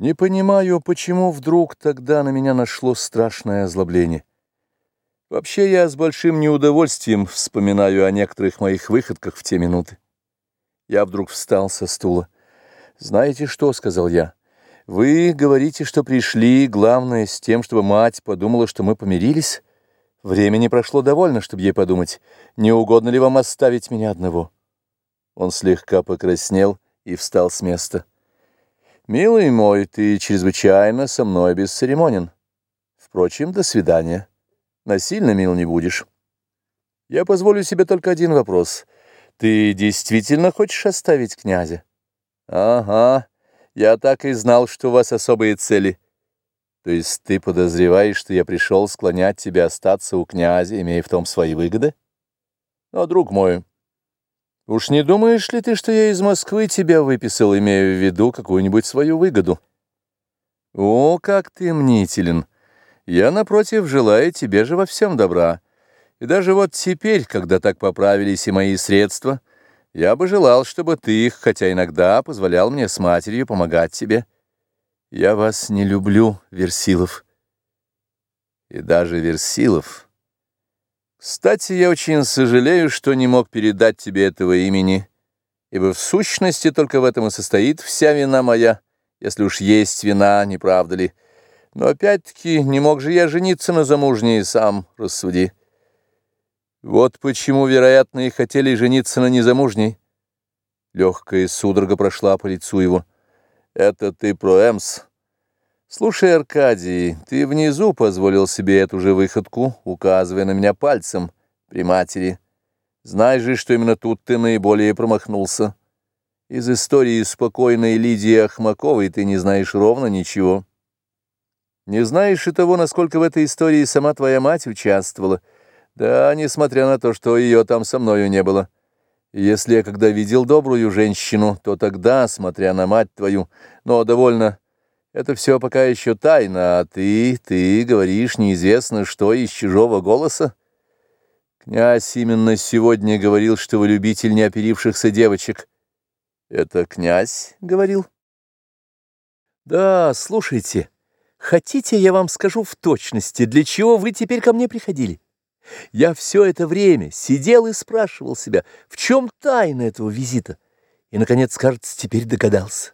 Не понимаю, почему вдруг тогда на меня нашло страшное озлобление. Вообще я с большим неудовольствием вспоминаю о некоторых моих выходках в те минуты. Я вдруг встал со стула. «Знаете что?» — сказал я. «Вы говорите, что пришли, главное, с тем, чтобы мать подумала, что мы помирились. Времени прошло довольно, чтобы ей подумать, не угодно ли вам оставить меня одного». Он слегка покраснел и встал с места. «Милый мой, ты чрезвычайно со мной бесцеремонен. Впрочем, до свидания. Насильно мил не будешь. Я позволю себе только один вопрос. Ты действительно хочешь оставить князя?» «Ага, я так и знал, что у вас особые цели. То есть ты подозреваешь, что я пришел склонять тебя остаться у князя, имея в том свои выгоды? Но, друг мой...» Уж не думаешь ли ты, что я из Москвы тебя выписал, имея в виду какую-нибудь свою выгоду? О, как ты мнителен! Я, напротив, желаю тебе же во всем добра. И даже вот теперь, когда так поправились и мои средства, я бы желал, чтобы ты их, хотя иногда позволял мне с матерью помогать тебе. Я вас не люблю, Версилов. И даже Версилов... Кстати, я очень сожалею, что не мог передать тебе этого имени, ибо в сущности только в этом и состоит вся вина моя, если уж есть вина, не правда ли? Но опять-таки не мог же я жениться на замужней сам, рассуди. Вот почему, вероятно, и хотели жениться на незамужней. Легкая судорога прошла по лицу его. Это ты про Эмс. «Слушай, Аркадий, ты внизу позволил себе эту же выходку, указывая на меня пальцем при матери. Знаешь же, что именно тут ты наиболее промахнулся. Из истории спокойной Лидии Ахмаковой ты не знаешь ровно ничего. Не знаешь и того, насколько в этой истории сама твоя мать участвовала. Да, несмотря на то, что ее там со мною не было. Если я когда видел добрую женщину, то тогда, смотря на мать твою, но довольно это все пока еще тайна, а ты, ты говоришь неизвестно что из чужого голоса. Князь именно сегодня говорил, что вы любитель неоперившихся девочек. Это князь говорил? Да, слушайте, хотите, я вам скажу в точности, для чего вы теперь ко мне приходили? Я все это время сидел и спрашивал себя, в чем тайна этого визита, и, наконец, кажется, теперь догадался.